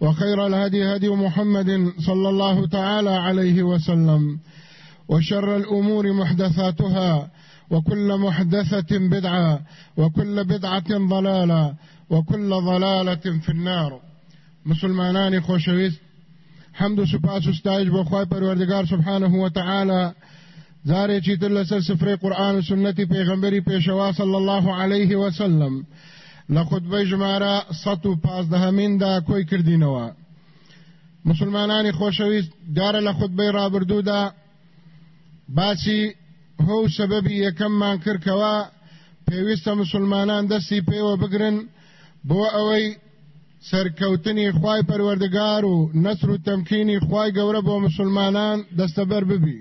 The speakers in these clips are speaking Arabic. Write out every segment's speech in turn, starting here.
وخير الهدي هدي محمد صلى الله تعالى عليه وسلم وشر الأمور محدثاتها وكل محدثة بدعة وكل بدعة ضلالة وكل ضلالة في النار. مسلمانان خوشويست حمد سپاس استایج بو خوای پروردگار سبحانه و تعالی زاره چې تل سفر قرآن و سنت پیغمبري پیشوا الله علیه وسلم. لە خودبەی ژمارە 15 دا کۆی کردینەوە. مسلمانانی خۆشەویست دارە لە خودبەی ڕابردوودا باسی هۆ سەبەبی یەکەممان کردکەوە پێویستە مسلمانان دەستی پێوە بگرن بۆ ئەوەی سەرکەوتنی خوای پەروەردگار و نەسر و تەمکینی خوای گەورە بۆ مسلمانان دەستەبەر ببی.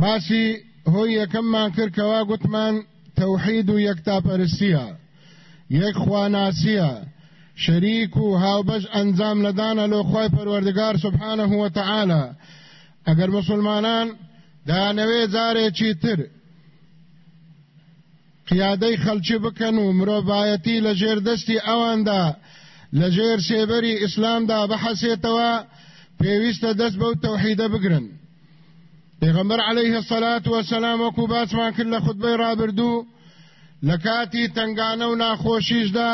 باسی هۆی یەکەممان کردکەوە گوتمان توحید و یکتا پرسیه یک خواناسیه شریک و هاوبش انجام ندانه لو خوای پروردگار سبحانه و تعالی. اگر مسلمانان دا نوې زارې چیتر قیاده خلچی بکن و مروبایتی لجیر دستی اوان دا. لجیر سیبری اسلام دا بحثی توا. پیویست دست بو توحیده بگرن. پیغمبر علیه الصلاة والسلام وکو باسمان کرد لە خطبەی ڕابردوو لە کاتی تنگانە و ناخۆشیشدا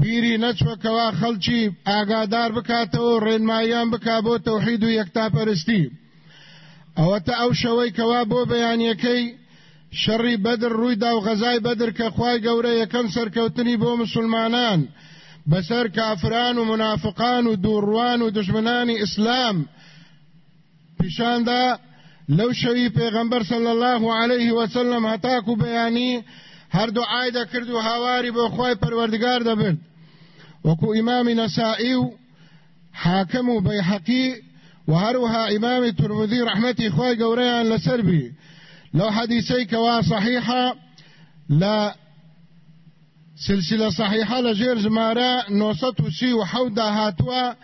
بیری نەچوەکەوا خەڵکی ئاگادار بکاتەوە ڕێنماییان بک بۆ تەوحید و یەکتاپەرستی ئەوەتە ئەو شەوەی کەوا بۆ بەیانیەکەی شەڕی بەدر ڕوویدا و غەزای بەدر کە خوای گەورە یەکەم سەرکەوتنی بۆ مسلمانان. بەسەر کافران و منافقان و دووڕوان و دژمنانی ئیسلام پیشاندا لو شوی پیغمبر صلی الله علیه وسلم هتاکو بیانی هر دعای دا کرد و هاواری بو خوای پروردگار برد وکو امام نسائی و حاکم و بیحقی و هروها امام ترمذی رحمتی خوای گوریان لسر بی. لو حدیثی کوا صحیحه لا سلسله صحیحه لجیر زماره 930 وحوده هاتوا.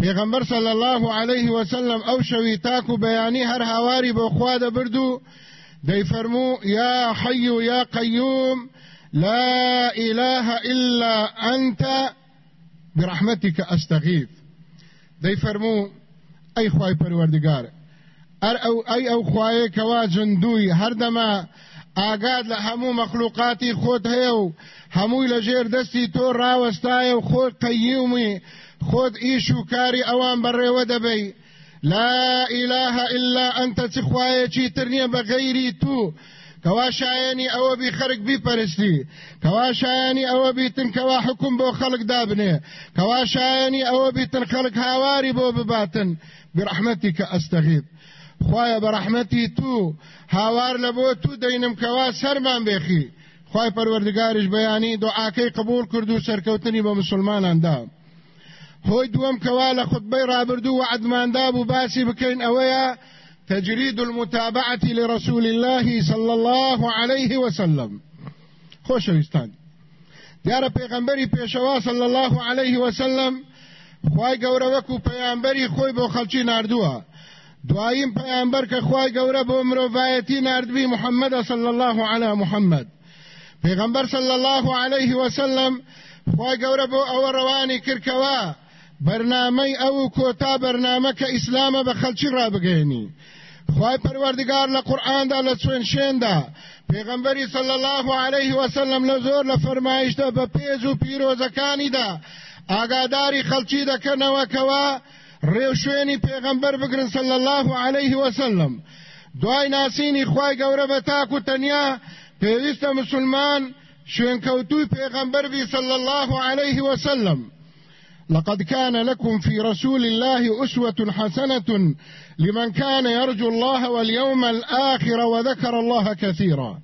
پیغمبر صلی الله علیه وسلم او شوی تاکو بیانی هر هواری بو خوا ده بردو دی فرمو یا حی یا قیوم لا اله الا انت برحمتك استغيث دی فرمو ای خوای پروردگار ار او ای او خوای کوا جندوی هر دما آگاد له همو مخلوقاتی خود هیو هموی لجیر دستی تو راوستای او خود قیومی خود ئیش و کاری ئەوان بەڕێوە دەبی لا إله إلا أنت تخوايتي ترنيا بغيري تو كوا شايني او بي خرق بي پرستي كوا شايني او بي تن كوا حكم بو خلق دابنه كوا شايني او بي تن خلق هاواري بو بباتن. برحمتك استغيث خوايا برحمتي تو. هاوار لبو تو دينم كوا سرمان بخي خواي پروردگارش بياني دعاكي قبول كردو سركوتني بمسلمانان دام هۆی کەوا لە خطبەی ڕابردوو وعدماندا بوو باسی بکەین ئەوەیە تجريد المتابعة لرسول الله صلى الله عليه وسلم. خوشويستان دیارە پێغەمبەری پێشەوا صلى الله عليه وسلم خی گەورە وەکو پەیامبەری خۆی بۆ خەڵکی نردووە دواییم پەیامبەر کە خی گەورە بۆ مرۆڤایەتی نردوی محەممەدە صلى الله على محەممەد پێغەمبەر صلى الله عليه وسلم خی گەورە بۆ ئەوە ڕەوانی کردکەوە برنامه او کوتا برنامه که اسلام به خلچی را بگهنی. خواه پروردگار لقرآن دا لسوین شین دا. پیغمبری صلی الله علیه وسلم لزور لفرمایش دا بپیز و پیروزکانی دا. آگاداری خلچی دا کنوا کوا ریوشوینی پیغمبر بگرن صلی الله علیه وسلم دوای ناسینی خواه گوره بتاکو تنیا پیویست مسلمان شوینکوتوی پیغمبر بی صلی الله علیه وسلم لقد كان لكم في رسول الله أسوة حسنة لمن كان يرجو الله واليوم الآخر وذكر الله كثيرا.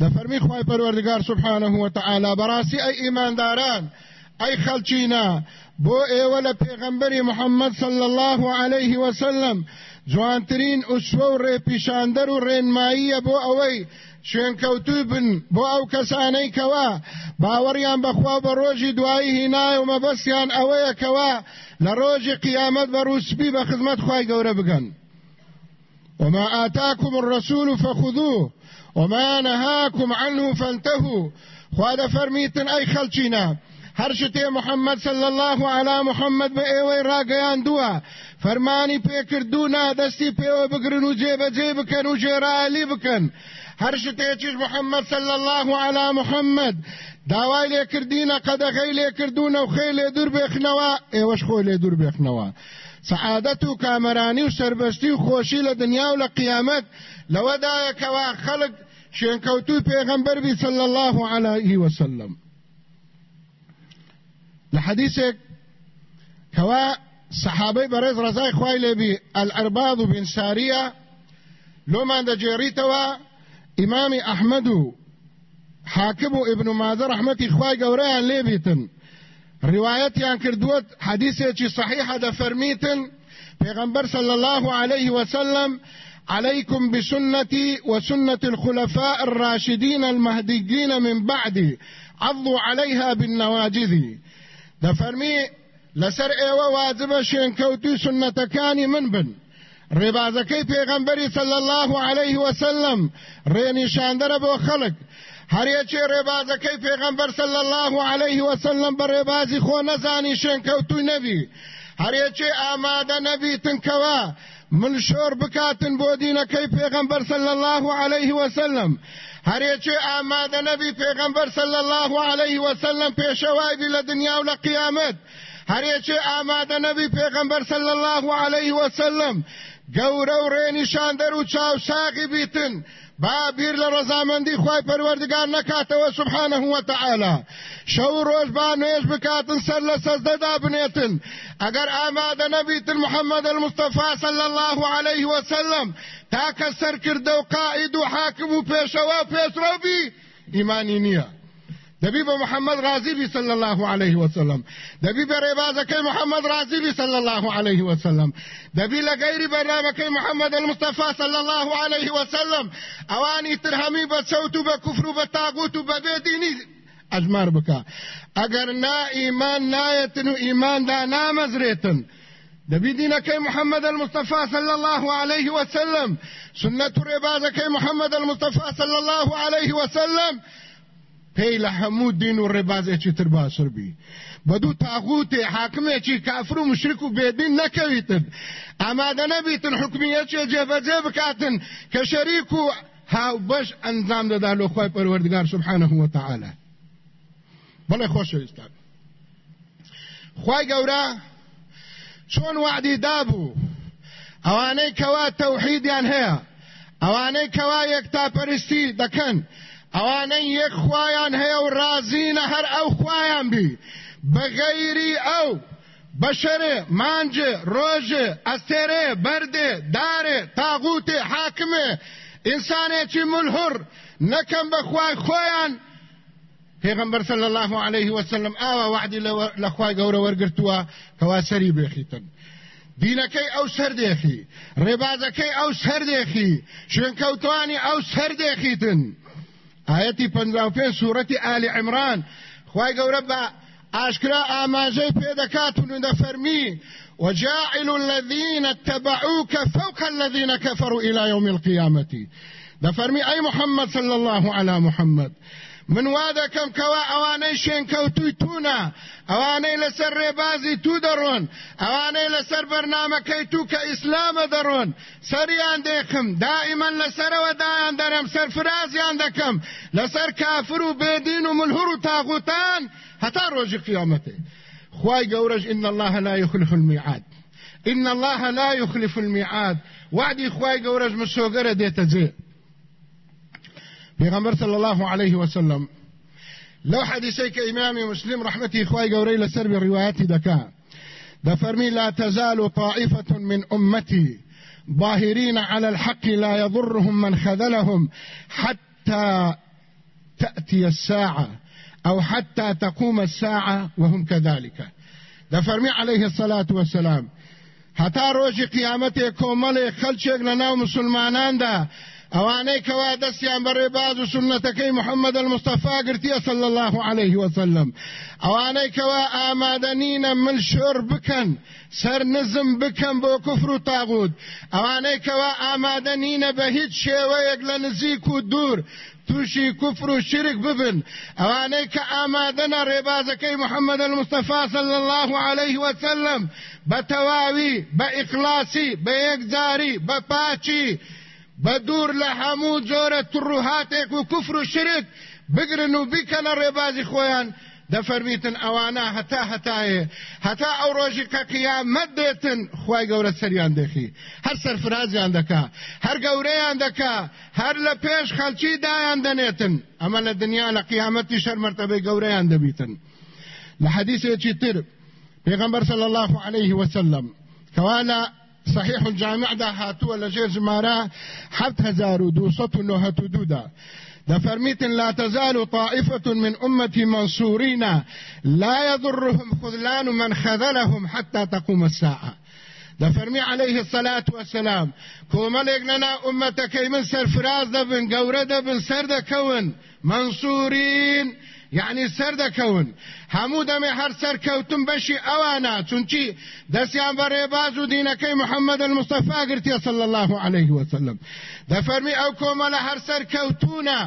ده فرمي خواهي پروردگار سبحانه وتعالى براسي أي إيمان داران أي خلچينا بو ايوال پیغمبر محمد صلى الله عليه وسلم جوانترين أسوة و ريپیشاندر و رینمائیه بو اوي شوێن کەوتوی بن بۆ ئەو کەسانەی کەوا باوەڕیان بەخوا بە ڕۆژی دوایی هینایە و مەبەستیان ئەوەیە کەوا لە ڕۆژی قیامەت بە ڕوسبی بە خزمەت خی گەورە وما آتاكم الرسول فخذوه وما نهاكم عنه فانتهوا. خواده فرميتن اي خلچينا هر شته محمد صلی الله علی محمد به ایوی راگیان دوا فرمانی پیکردونا دستی پیو بگرن و جیب جیب کن و جیرالی بکن هر شتێکیش محمد صلى الله على محمد. داوای لێکردینە قەدەغەی لێکردوونە و خێ لێ دوور بێخنەوە ئێوەش خۆی لێ دوور بێخنەوە سعادەت و کامەرانی و سربەستی و خۆشی لە دنیا و لە قیامەت لەوەدایەکەوە خەڵک شوێنکەوتوی پێغەمبەر بی صلى الله عليه وسلم. لە حەدیثێک کەوا صحابەی بەڕێز ڕزای خوای لێبی العرباض بن ساریە لۆمان دەجێڕیتەوە إمام أحمد حاکم و ابن ماجه رحمتی خوای گوریان لیبیتن روایتیان کردوت حدیثی صحیحه ده فرمیتن پیغمبر صلی الله عليه وسلم عليكم بسنتي وسنة الخلفاء الراشدين المهديين من بعدي عضوا عليها بالنواجذ. ده فرمي لسر أيوه واجب شنكوتي سنتكاني من بن. ڕێبازەکەی پێغەمبەری صلی الله عليه وسلم ڕێنیشاندەرە بۆ خەڵک هەرێکی ڕێبازەکەی پێغەمبەر صلی الله عليه وسلم بە ڕێبازی خۆ نەزانی شوێنکەوتوی نەبی هەرێکی ئامادە نەبیتن کەوا من شۆر بکاتن بۆ دینەکەی پێغەمبەر صلی الله عليه وسلم. هەرێکی ئامادە نەبی پێغەمبەر صلی الله عليه وسلم پێشەوای بی لە دنیا و لە قیامەت هەرێکی ئامادە نەبی پێغەمبەر صلی الله عليه وسلم گەورە و ڕێنیشاندەر و چاوساقی بیتن. با بیر لە ڕەزامەندی خی پەروەردگار نکاتەوە سبحانه وتعالى شەو ڕۆژ با نوێژ بکاتن سەر لە سەزدەدا بنێتن. ئەگەر ئامادە نەبیتن محەممەد المستەفا صلى الله عليه وسلم تاکە سەرکردە و قائد و حاکم و پێشەوە پێشڕەبی ئیمانی نییە. دبي محمد رازي صلى الله عليه وسلم دبي بريبازك محمد رازي صلى الله عليه وسلم دبي لغير برنامج محمد المصطفى صلى الله عليه وسلم اواني ترهمي بسوت بكفر بتاغوت ببيديني اجمار بك اگر نا ایمان نایتن و ایمان دا نامزریتن. دبي دينك محمد المصطفى صلى الله عليه وسلم سنة ربازك محمد المصطفى صلى الله عليه وسلم پێی لە هەموو دین و ڕێبازێکی تر باشتر بی بەدوو تاغوتێ حاکمێکی کافر و مشرک و بێدین نەکەویتن. ئامادە نەبیتن حکومیەکی جێبەجێ بکاتن کە شەریک و هاو بەش ئەنجام دەدا لە خۆی پەروەردگار سبحانه وتعالى بەڵێ خۆشەویستان خی گەورە چۆن وعدی دابوو؟ ئەوانەی کەوا تەوحیدیان هەیە؟ ئەوانەی کەوا یەکتاپەرستی دەکەن؟ ئەوانەی یەک خوایان هەیە و رازینە هەر ئەو خوایان بی. بەغەیری ئەو بەشەرێ مانجێ ڕۆژێ ئەستێرێ بەردێ دارێ تاغوتێ حاکمێ ئینسانێکی ملهر نەکەم بەخوای خۆیان. پێغمبەر صلی الله عليه وسلم ئاوا وعدی لەخوای گەورە وەرگرتووە کەوا سەری بێخیتن. دینەکەی ئەو سەردێخی ڕێبازەکەی ئەو سەردێخی شوێنکەوتوانی ئەو سەردێخیتن. آيتي 55 سورة آل عمران. خواهي قول ربا ئاشکرا ئاماژەی پێدەکاتون و دەفەرمی وجاعل الذين اتبعوك فوق الذين كفروا إلى يوم القيامة. دەفەرمی ئەی محەممەد صلى الله على محمد من وا دەکەم کەوا ئەوانەی شوێنکەوتوی توونە ئەوانەی لەسەر ڕێبازی تو دەڕۆن. ئەوانەی لەسەر بەرنمەکەی تو کە ئیسلامە دەڕۆن. سەریان دێخم. دائیمەن لەسەرەوە دایان دەرەم. سەرفرازیان دەکەم. لەسەر کافر و بێدین و ملهور و تاغوتان هەتا ڕۆژی قیامەتێ. خوای گەورەش إن الله لا يخلف الميعاد. إن الله لا يخلف الميعاد. وعدي خوای گەورەش مشۆگەرە دێتە جێ. پیغمبر صلی الله علیه وسلم لو که امام مسلم رحمتی خوای گوری لسر به ده فرمی لا تزال طائفة من امتی ظاهرين على الحق لا يضرهم من خذلهم حتى تأتي الساعة أو حتى تقوم الساعة وهم كذلك ده فرمي عليه الصلاة والسلام هتا روج قيامته كومل خلچك لنا مسلمانان ده ئەوانەی کەوا دەستیان بە ڕێباز و سنەتەکەی محەممەد المستەفا گرتیە صل الله عليه وسلم. ئەوانەی کەوا ئامادەنینە من شۆر بکەن سەر نزم بکەن بۆ کوفر و تاغود ئەوانەی کەوا ئامادەنینە بە هیچ شێوەیەک لە نزیک و دوور تووشی کوفر و شرک ببن. ئەوانەی کە ئامادەنە ڕێبازەکەی محەممەد المستەفا صل الله عليه وسلم. بە ئیخلاسی بە یەکجاری بە پاچی بدور لە هەموو جۆرە تڕوهاتێک و کوفر و شرک. بگرن و بیکەنە ڕێبازی خۆیان دەفەرمیتن ئەوانە هەتا هەتایە هەتا ئەو ڕۆژی کە قیامەت دێتن خی گەورە سەریان دەخی هەر سەرفرازیان دەکا هەر گەورەیان دەکا هەر لە پێش خەلکی دایان دەنێتن ئەمە لە دنیا لە قیامەتی شەرمەرتەبەی گەورەیان دەبیتن لە تر. پێغەمبەر صلی الله عليه وسلم. کەوانە صحيح الجامع دا هاتووە لە ژێر ژمارە حەفت هزار و دووسەد و نۆهەت و دوودا دفرميت لا تزال طائفة من أمتي منصورين لا يضرهم خذلان من خذلهم حتى تقوم الساعة. دفرمي عليه الصلاة والسلام كوملك لنا أمتك من سرفراز دبن قورة دبن سرد كون منصورين یعنی سەر دەکەون هەموو دەمێ هەر سەرکەوتم بەشی ئەوانە چونچی دەستیان بە ڕێباز و دینەکەی محەممەد المستەفا گرتیە صلی الله عليه وسلم. دەفەرمی ئەو کۆمەلە هەر سەرکەوتونە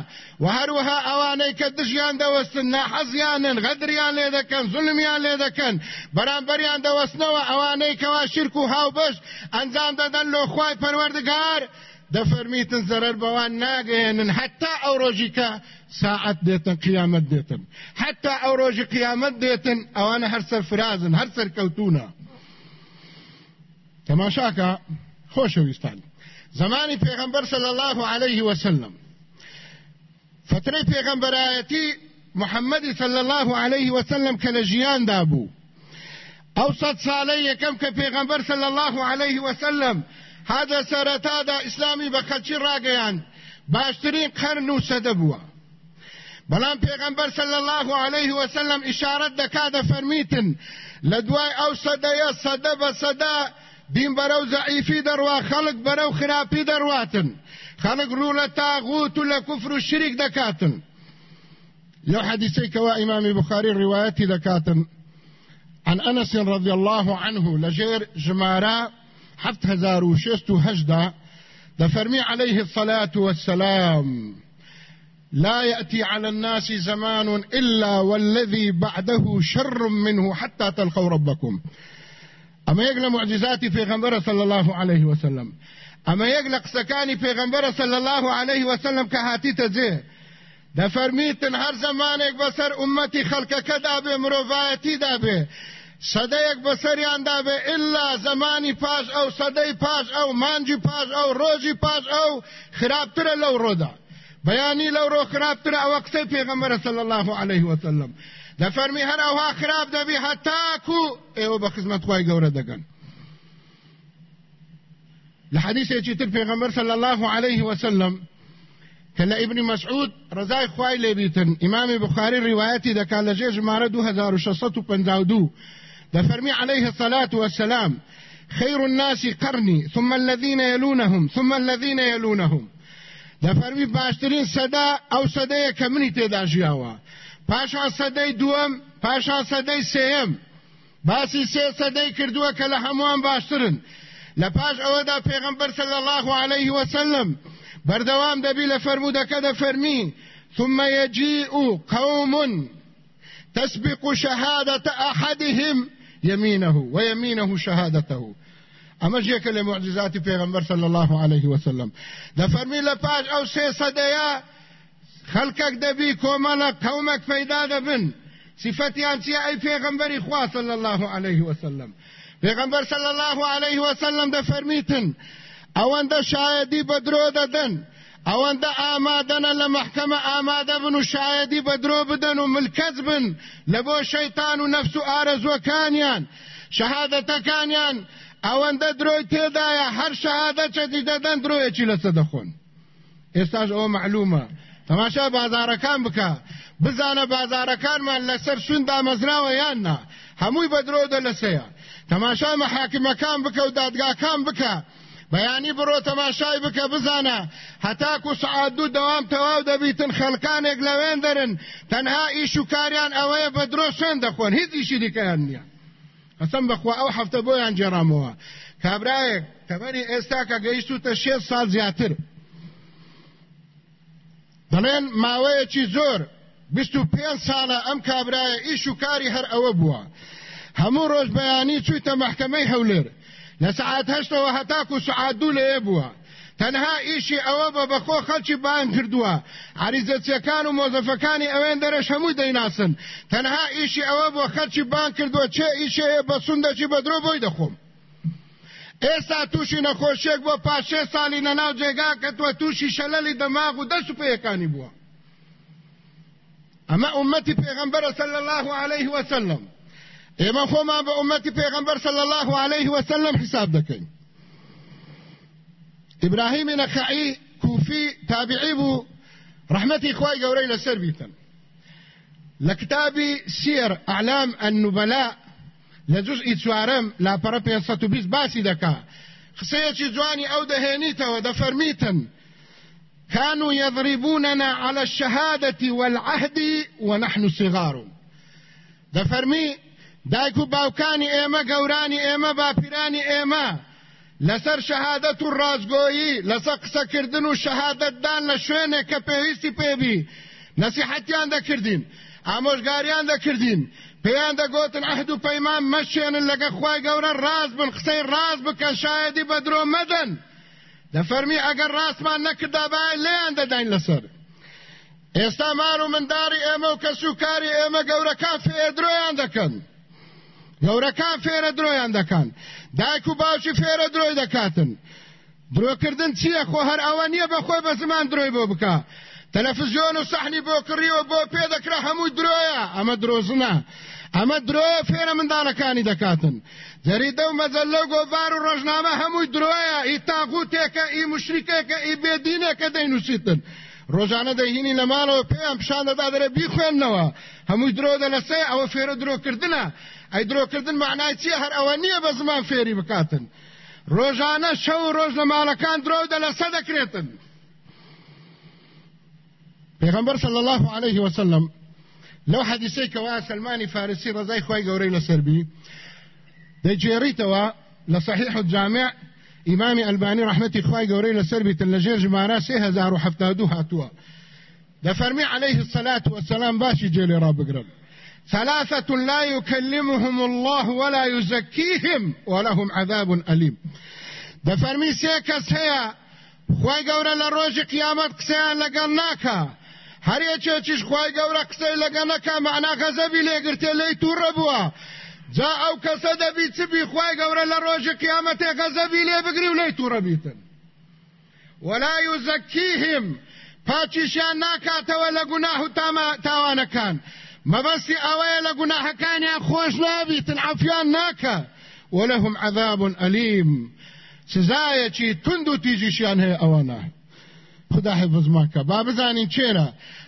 و هەروەها ئەوانەی کە دژیان دەوەستن ناحەزیانن غەدریان لێ دەکەن زولمیان لێ دەکەن بەرامبەریان دەوەستنەوە ئەوانەی کەوا شرک و هاوبەش ئەنجام دەدەن لۆ خوای پەروەردگار دەفەرمیتن زەرەر بەوان ناگەێنن حتا ئەو ڕۆژی کە ساعت دێتن قیامەت دێتن حتا ئەو ڕۆژی قیامەت دێتن ئەوانە هەر سەرفرازن هەر سەرکەوتونە تەماشاکە خۆشەویستان زمانی پێغەمبەر صلی الله عليه وسلم. فترەی پێغەمبەرایەتی محەممەدی صلی الله عليه وسلم کە لە ژیاندا بوو ئەو سەد ساڵەی یەکەم کە صلی الله عليه وسلم هذا سەرەتادا ئیسلامی بە خەلکی ڕاگەیان باشترین قەرن و سەدە بووە بەڵام پێغەمبەر الله عليه وسلم ئشارەت دەکا دەفەرمیتن لە دوای ئەو سەدەیە سەدە بە سەدا دین بەرەو زەعیفی دەڕوا خەڵک بەرەو خراپی دەڕواتن خەڵک تاغوت و لە کوفر و لو حديثي كوا إمام بخاري روايتي دكاتن عن أنس رضي الله عنه لجير جمارا حفت هزار وشست هجدة دفرمي عليه الصلاة والسلام لا يأتي على الناس زمان إلا والذي بعده شر منه حتى تلقوا ربكم. أما يقلق معجزاتي في غنبرة صلى الله عليه وسلم. أما يقلق سكاني في غنبرة صلى الله عليه وسلم كهاتي تزيه ده هر زمانك بسر أمتي خلق كدا بمروفايتي دا به سەدەیەک بەسەریاندا بێ ئللا زمانی پاش ئەو سەدەی پاش ئەو مانجی پاش ئەو ڕۆژی پاش ئەو خراپترە لەو ڕۆدا بەیانی لەو ڕۆ خراپترە ئەوە قسەی پێغەمبەرە صلی الله عليه وسلم دەفەرمی هەر ئەوها خراپ دەبی هەتاکو ئێوە بە خزمەت خوای گەورە دەگەن لە حەدیثێکی تر پێغەمبەر صلی الله عليه وسلم کە لە ابن مسعود ڕزای خوای لێبیتن ئیمامی بخاری ڕیوایەتی دەکات لە ژێر ژمارە 2652 دفرمي عليه الصلاة والسلام. خير الناس قرني ثم الذين يلونهم ثم الذين يلونهم. دفرمي باشترين صدا أو صدايا كمني تيدا جياوا پاشان سەدەی دووەم پاشان سەدەی سێم باسی سێ سەدەی کردووە کە لە هەمووان باشترن. لە پاش ئەوەدا پێغمبەر صلی الله عليه وسلم بەردەوام دەبی لە فەرمودەکە دەفەرمی ثم يجيء قوم تسبق شهادة أحدهم. يمينه ويمينه شهادته. أما جێکە لە معجزاتی پێغمبەر صلی الله عليه وسلم. دەفەرمی لە پاش ئەو سێ سەدەیە خەڵکەک دەبی کۆمەڵە قەومەک پەیدا دەبن صفتیان چیە ئەی پێغمبەری خوا صلی الله عليه وسلم. پێغمبەر صلی الله عليه وسلم دەفەرمیتن ئەوەندە شایەدی بە درۆ دەدەن ئەوەندە ئامادەنە لە محکەمە ئامادە بن و شایەدی بە درۆ بدەن و ملکەت بن لە بۆ شەیتان و نەفس و ئارەزوەکانیان شەهادەتەکانیان. ئەوەندە درۆی تێدایە هەر شەهادە چەدی دەدەن درۆیەکی لەسە دەخۆن ئێستاش ئەوە معلومە. تەماشا بازارەکان بکە. بزانە بازارەکانمان لەسەر سووندا مەزراوە یاننا هەمووی بە درۆ دە لەسەیە. تەماشا مەحاکمەکان بکە و دادگاکان بکە. بەیانی بڕۆ تەماشای بکە بزانە. هەتاکو سعاد دوو دەوام تەواو دەبیتن خەڵکانێک لەوێن دەرن. تەنها ئیش و کاریان ئەوەیە بە درۆ سوێن دەخۆن. هیچ ئیشی دیکەیان نییە. قسم بخوا ئەو هەفتە بۆیان جێڕامەوە کابراایەک تەمەری ئێستا کە گەیشتوتە شێ سال زیاتر. دەڵێن ماوەیەکی زۆر. بیست و پێنج ساڵە ئەم کابراایە ئیش و کاری هەر ئەوە بووە. هەموو ڕۆژ بەیانی چوویتە محکمەی هەولێر. لە سعات هەشتەوە هەتاکو سعات دوو لەیە بووە تەنها ئیشی ئەوە بە بەخۆ خەڵکی بان کردووە عریزەچیەکان و مۆزەفەکانی ئەوێن دەرەش هەمووی دەیناسن تەنها ئیشی ئەوە بۆ خەلکی بان کردووە چێ ئیشەیە بە سوندەکی بەدرۆ بۆی دەخۆم ئێستا تووشی نەخۆشیێک بۆ پاشێ ساڵی نەناو جێگا کەتووە تووشی شەلەلی دەماغ و دەست و پێیەکانی بووە ئەمە ئومەتی پێغەمبەرە صلی الله عليه وسلم ئێمە خۆمان بە ئومەتی پێغەمبەر صلی الله عليه وسلم حساب دەکەین إبراهيم نخعي كوفي تابعي بو رحمتي خواي قوري لسر بيتن. لكتابي سير أعلام النبلاء لجزء سوارم لا برابي ستوبيس باسي دكا. خسيتي جواني أو دهينيتا ودفرميتا كانوا يضربوننا على الشهادة والعهد ونحن صغار. دفرمي دايكو باوكاني ايما قوراني ايما باپیرانی ايما لەسەر شەهادەت و ڕازگۆیی لەسەر قسەکردن و شەهادەتدان لە شوێنێک کە پێویستی پێبی نەسیحەتیان دەکردین ئامۆژگاریان دەکردین. پێیان دەگوتن ئەهد و پەیمان مەشێنن لەگە خوای گەورە ڕاز بن قسەی ڕاز بکەن شایەدی بە درۆ مەدەن. دەفەرمی ئەگەر ڕاستمان نەکردا باە لێیان دەداین لەسەر. ئێستا مار و منداری ئێمە و کەسوکاری ئێمە گەورەکان فێدرۆیان دەکەن. گەورەکان فێرە درۆیان دەکەن. دایک و باوکی فێرە درۆی دەکاتن. درۆکردن چییە؟ خۆ هەر ئەوە نییە بەخۆی بە زمان درۆی بۆ بکە. تەلەفزیۆن و سەحنی بۆ کڕیوە بۆ پێ دەکرا هەمووی درۆیە. ئەمە درۆزنە. ئەمە درۆیە فێرە منداڵەکانی دەکاتن. جەریدە و مەجەلە گۆڤار و ڕۆژنامە هەمووی درۆیە. ئی تاغوتێکە ئی مشریکێکە ئی بێدینێکە دەینووسیتن. ڕۆژانە دەهینی لە ماڵەوە پێیان پیشان دەدا دەرە بیخوێننەوە هەمووی درۆ دەلەسێ ئەوە فێرە درۆکردنە. ئەی درۆکردن معنای هەر ئەوە نییە بە زمان فێری بکاتن. ڕۆژانە شەو ڕۆژ لە ماڵەکان درۆ دەلەسە دەکرێتن پێغمبەر صلی الله عليه وسلم لو حدیثی کەوا سلمانی فارسی ڕزای خۆی گەورەی لەسەربی دەیجێڕیتەوە لە صحیح الجامع ئیمامی ئەلبانی ڕحمەتی خۆی گەورەی لەسەربیتن لەژێر ژمارە 3072 هاتووە دەفەرمی عليه الصلاة والسلام باشی جێلێ ڕابگرن ثلاثة لا يكلمهم الله ولا يزكيهم ولهم عذاب أليم. دفرمي سيكس هيا ڕۆژی قیامەت قسەیان لەگەڵ ناکە هەرێکێکیش خوای گەورە قسەی لەگە نەکە معنا غەزەبی لێگرتێ لی تووڕە بووە. جا ئەو کەسە دەبی چبی خوای گەورە لە ڕۆژی قیامەتێ غەزەبی لێ بگری و لی تووڕە بیتن. ولا ناکاتەوە لە گوناه و تاوانەکان مەبەستی ئەوەیە لە گوناحەکانیان خۆش نابیتن عفیان ناکە ولهم عذاب أليم. سزایەکی تند و تیژیشیان هەیە ئەوانە خدا حفظمان کە با بزانین چێرە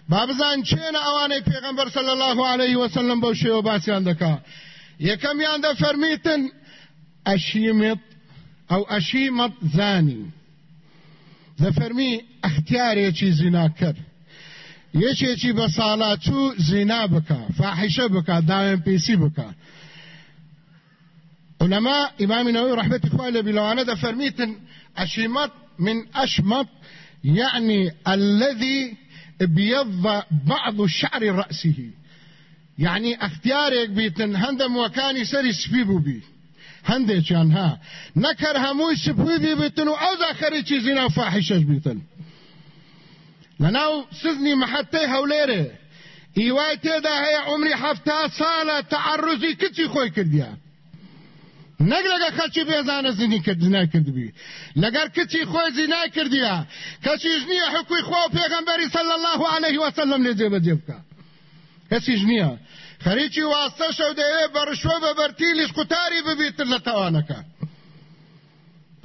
با بزان چێنە ئەوانەی پێغەمبەر صلی الله عليه وسلم بەو شێوە باسییان دەکا یەکەمیان دەفەرمیتن ئەشیمت ئەو ئەشیمت زانی دەفەرمی ئەختیارێکی زینا کرد یەکێکی بە ساڵاچوو زینا بکە فاحیشە بکە داوێن پێسی بکە. علماء إمام النووي رحمة الله لبلوانا ده فرميتن أشمط من أشمط يعني الذي بيض بعض شعر رأسه. يعني اختيارك بيتن هندم وكاني سري سبيبو بي هەندێکیان ها. نەکەر هەمووی سپوی بێتن و ئەو داخەری چیزینا فاحیشەش بیتن لەناو سزنی محەتەی هەولێرێ ئیوای تێدا هەیە عمری هەفتا ساڵە تەعڕزی کچی خۆی کردیا نەک لەگە خەچی بێزانە زینی کردنای کردبی لەگەر کچی خۆی زینای کردیا کەسیش نییە حکوی خۆ پێغەمبەری صلی الله عليه وسلم لێ جێبەجێ بکە کەسیش نییە خەریکی واستە شەو دەیەوێ بەڕشوە بە بەرتیلیش قوتاری ببیتر لە تاوانەکە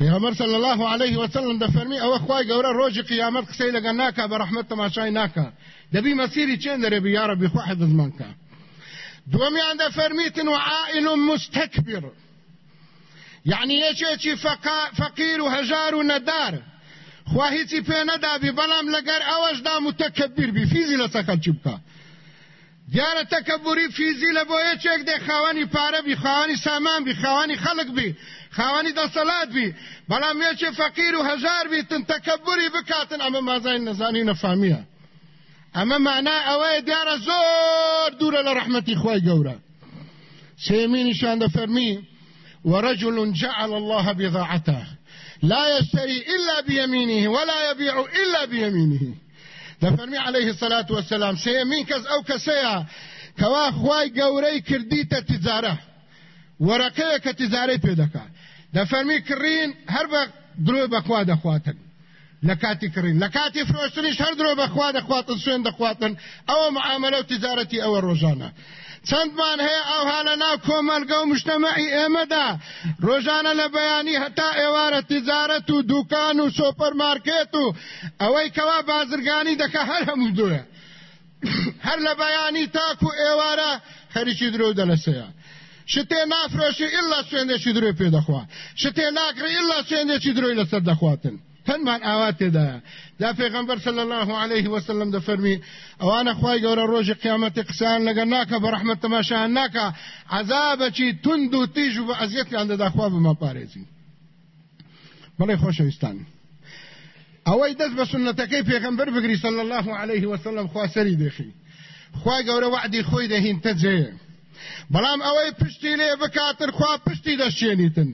پێغەمبەر صلی الله عليه وسلم دەفەرمی ئەوە خوای گەورە ڕۆژی قیامەت قسەی لەگە ناکا بە ڕەحمەت تەماشای ناکا دەبی مەسیری چێن دەرێ بی یا ربی خوا حفظمان کا دومیان دەفەرمیتن و عائل مستكبر يعني یەکێکی فەقیر و هەژار و نەدار خوا هیچی پێ نەدابی بەڵام لەگەر ئەوەشدا متەکەبیر بی. فیزی لە سەکەلچی بکە دیارە تەکەبوری فیزی لە بۆ یەکێک دێ خاوەنی پارە بی خاوەنی سامان بی خاوەنی خەڵک بی. خاوەنی دەسەڵات بی. بەڵام یەکێ فەقیر و هەژار بیتن تەکەبوری بکاتن. ئەمە مازای نەزانی نەفامیە ئەمە معنا ئەوەیە دیارە زۆر دوورە لە ڕەحمەتی خۆی گەورە سێمینیشان دەفەرمی ورجل جعل الله بضاعته. لا يشتري إلا بيمينه ولا يبيع إلا بيمينه دەفەرمی عليه الصلاة والسلام سێمین کەس ئەو کەسەیە کەوا خوای گەورەی کردیتە تجارە وەرەکەیە کە تجارەی د فرمی کرین هر به درو بخوا د خواتن لکاتی کرین لکاتی فروشتنیش هر درو بخوا د خواتن سوین د خواتن او معامله او تجارتی او روزانه چەندمان هەیە ئەو هاە ناو کۆمەلگە و مشتەمەی ئێمەدا. ڕۆژانە لە بەیانی هەتا ئێوارە تیزارەت و دوکان و سۆپەرمارکێت و ئەوەی کەوا بازرگانی دەکە هەر هەموو دوێ هەر لە بەیانی تاک و ئێوارە خەریکی درۆ دەلەسەیە. شته نافرشی الا سوینه چې درې پیدا خو شته ناکری الا سوینه چې درې له صد خواتن هنمان آواته ده دا پیغمبر صلی الله علیه وسلم ده فرمی او انا خوای ګور روز قیامت قسان لګناکه برحمت تماشا ناکه عذاب چې تند او تیج او ازیت انده د خو به ما پارېږي بلې خوشوستان او اې د سنتکې پیغمبر بګری صلی الله علیه وسلم خو سری دی خو ګور وعده خو ده هین تجه بەڵام ئەوەی پشتی لێ بکاتر خوا پشتی دەشێنیتن.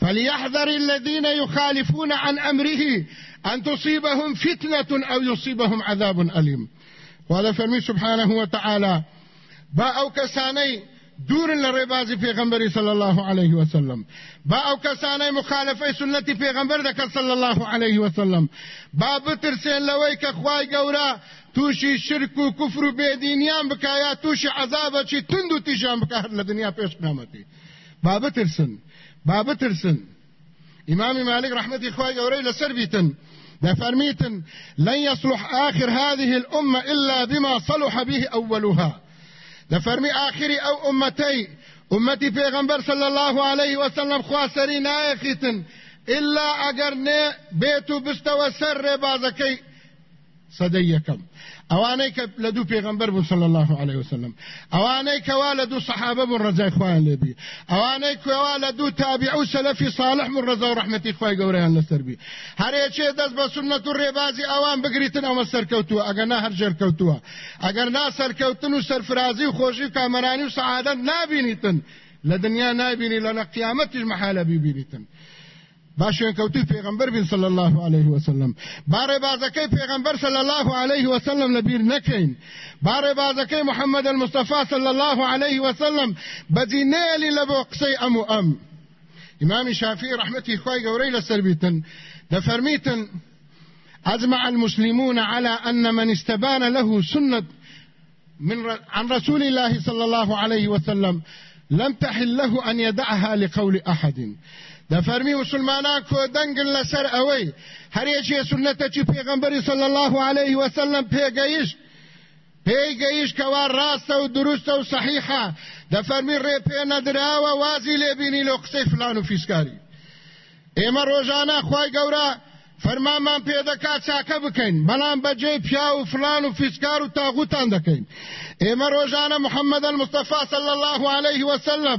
فليحذر الذين يخالفون عن أمره أن تصيبهم فتنة أو يصيبهم عذاب أليم. وهذا فرمي سبحانه وتعالى. با أو كساني دور لربازي پیغمبر صلى الله عليه وسلم. با أو کسانه مخالفه سنتي پیغمبر دک صلى الله عليه وسلم. با بترسين لوي ک خوای توشي أو کفر أو بيدينيان بکایا توشي عذاب چي تندو تيجام بکا هر دنیا پیش قیامتي با بترسن بابترسن امام مالك رحمتي خوائي قوري لسر بيتن ده فرميتن لن يصلح آخر هذه الأمة إلا بما صلح به أولها. ده فرمي آخري أو أمتي أمتي پیغمبر صلى الله عليه وسلم خواسري نايخيتن إلا أقر نه بيتو بستوى سر بازكي صديكم اوانەی کە لە دوو پێغمبەر بوو صلی الله عليه وسلم. اوانەی کەوا لە دوو صحابە بوون ڕزای خوایان لێبی اوانەی کەوا لە دوو تابع و سەلەفی صالح من ڕزا و ڕحمەتی خوای گەورەیان لەسەربی هەرێکێ دەست بە سنت و ڕێبازی ئەوان بگریتن ئەوە سەرکەوتووە ئەگەر نا هەر ژێرکەوتووە ئەگەر نا سەرکەوتن و سەرفرازی و خۆشی و کامەرانی و سعادەت نابینیتن لە دنیا نابینی لە قیامەتیش محالە بیبینیتن. باشوێن کەوتی پێغمبەر بین صلی الله عليه وسلم. بارێ بازەکەی پێغمبەر صلی الله عليه وسلم لەبیر نەکەین بارێ بازەکەی محمد المصطفى صلی الله عليه وسلم بەجینێلی لە بۆ قسەی ئەم و رحمته خوای گەورەی لەسەر بیتن. دەفەرمیتن أجمع المسلمون على أن من استبان له سنة من عن رسول الله صلى الله عليه وسلم لم تحل له أن يدعها لقول أحد. د فرمی مسلمانان کو دنگل لسر اوی. هر یچی سنت چې پیغمبر صلی الله علیه وسلم پیگیش پیگیش کوار راست أو درست أو صحیحه د فرمی ری په ندراوه وازی لبینی لو قصې فلانو فیسکاری. ایمه روزانه خوای ګوره فەرمامان پێدەکات چاکە بکەین بەڵام بەجێ پیا و فلان و فیسکار و تاغوتان دەکەین ئێمە ڕۆژانە محەممەد المستەفا صلى الله عليه وسلم.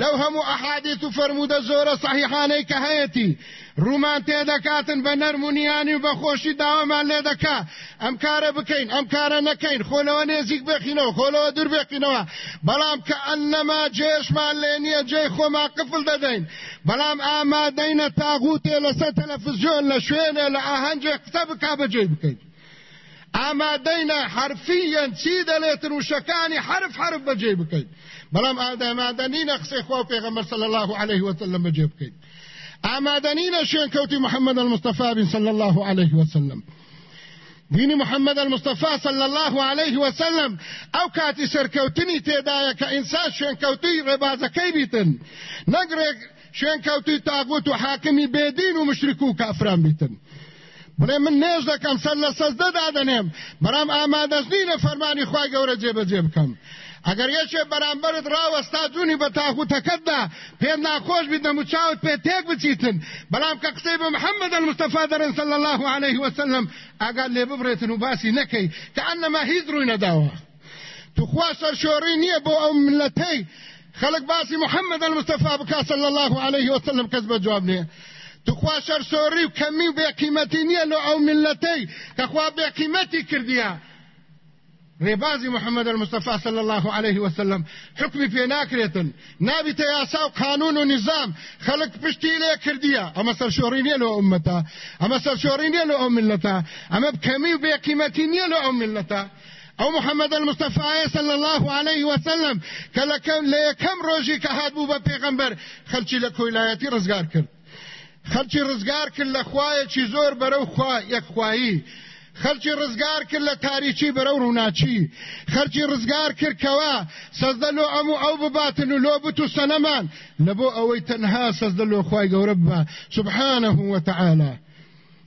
لەو هەموو ئەحادیث و فەرمودە زۆرە صحیحانەی کە هەیەی ڕوومان تێدەکاتن بە نەرمونیانی و بەخۆشی داوامان لێ دەکا ئەم کارە بکەین ئەم کارە نەکەین خۆلەوە نێزیک بێخینەوە خۆلەوە دوور بێخینەوە بەڵام کە ئەنەما جێشمان لێ نییە جێ خۆما قفل دەدەین بەڵام ئامادەینە تاغوتێ لەسەر تەلەفزیۆن لە شوێنێ لە ئاهەنجێ قسە بکەین ئامادەینە حرفیەن چی دەلێتن وشەکانی حرف حرف بەجێ بکەین بەڵام ئادەمادەنینە قسەی خوا پێغەمبەر صلی الله عليه وسلم بەجێ بکەین ئامادەنینە شوێن محمد المصطفى بن صلى الله عليه وسلم. دینی محمد المصطفى صلى الله عليه وسلم أو سەرکەوتنی تێدایە کە ئینسان شوێنکەوتی ڕێبازەکەی بیتن. نەگرێک شوێنکەوتی تاغوت و حاکمی بێدین و مشرک و کافران بیتن. بڵێ من نێژ دەکەم سەر لە سەزدە دادەنێم بەرام ئامادەستنی لە فەرمانی خوای گەورە جێبەجێ بکەم ئەگەر یەکێ بەرامبرت ڕاوەستا جوونی بە تاخوتەکەتدا پێم ناخۆش بیت دەموچاوت پێ تێک بچیتن بەڵام کە قسەی بە محەممەد المستەفا دەرن صلی الله عليه وسلم ئاگار لێ ببرێتن و باسی نەکەی کە ئەنەما هیچ ڕووی نەداوە توخوا سەرشۆڕی نییە بۆ ئەو ملەتەی خلق باسی محمد المصطفى بکا صلی الله عليه وسلم کەس بە جواب نییە توخوا سەرسۆڕی و کەمی و بێقیمەتی نییە لە ئەو ملەتەی کەخوا کردیە ڕێبازی محمد المصطفى صلى الله عليه وسلم حکمی پێ ناکرێتن نابیتە یاسا و قانون و نظام خەڵک پشتی لێ کردیە ئەمە سەرشۆڕی نیە لە ئومەتە ئەمە سەرشۆڕی نیە لە ئەو ملەتە ئەمە بکەمی و بێقیمەتی نیە لە ئەو ملەتە أو محمد المصطفى صلى الله عليه وسلم کله لکم روزی که هات بو به پیغمبر خلچی لکویلایتی رزگار کرد خلچی رزگار کرد لخوای چی زور برو خواه یک خواهی خەرچی ڕزگار کرد لە تاریکی بەرە ڕووناچی. خەرچی ڕزگار کرد کەوا سەزدە لۆ ئەم و ئەو بباتن و لۆ بت و سەنەمان. لە بۆ ئەوەی تەنها سەزدە لۆ خی گەورە وتعالى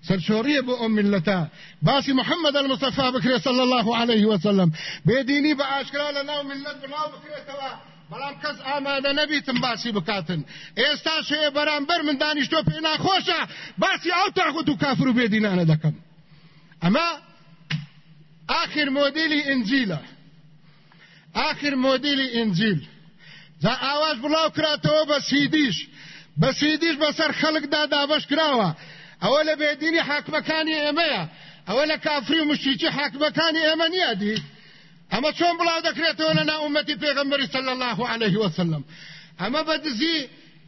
سرشوريه بو ام ملتا باسي محمد المصطفى بكري صلى الله عليه وسلم بيديني باشكرا لنا ملت بلاو بكري توا بەڵام کەس ئامادە نەبیتم باسی بکاتن. ئێستا شێ بەرامبەر من دانیشتۆ پێ ناخۆشە باسی ئەو تاخوت و کافر و بێدینانە دەکەم. اما اخر موديل انجيل اخر موديل انجيل دا اواز بلاو کراتەوە بە سیدیش. بە سیدیش بەسەر خەڵکدا دابش کراوە. ئەوە لە بێدینی حاکمەکانی ئێمەیە. ئەوە لە کافری و مشتیکی حاکمەکانی ئێمە نییە دی. ئەمە چۆن بڵاو دەکرێتەوە لە ناومەتی پێغمبەری صلی الله عليه وسلم ئەمە بەدزی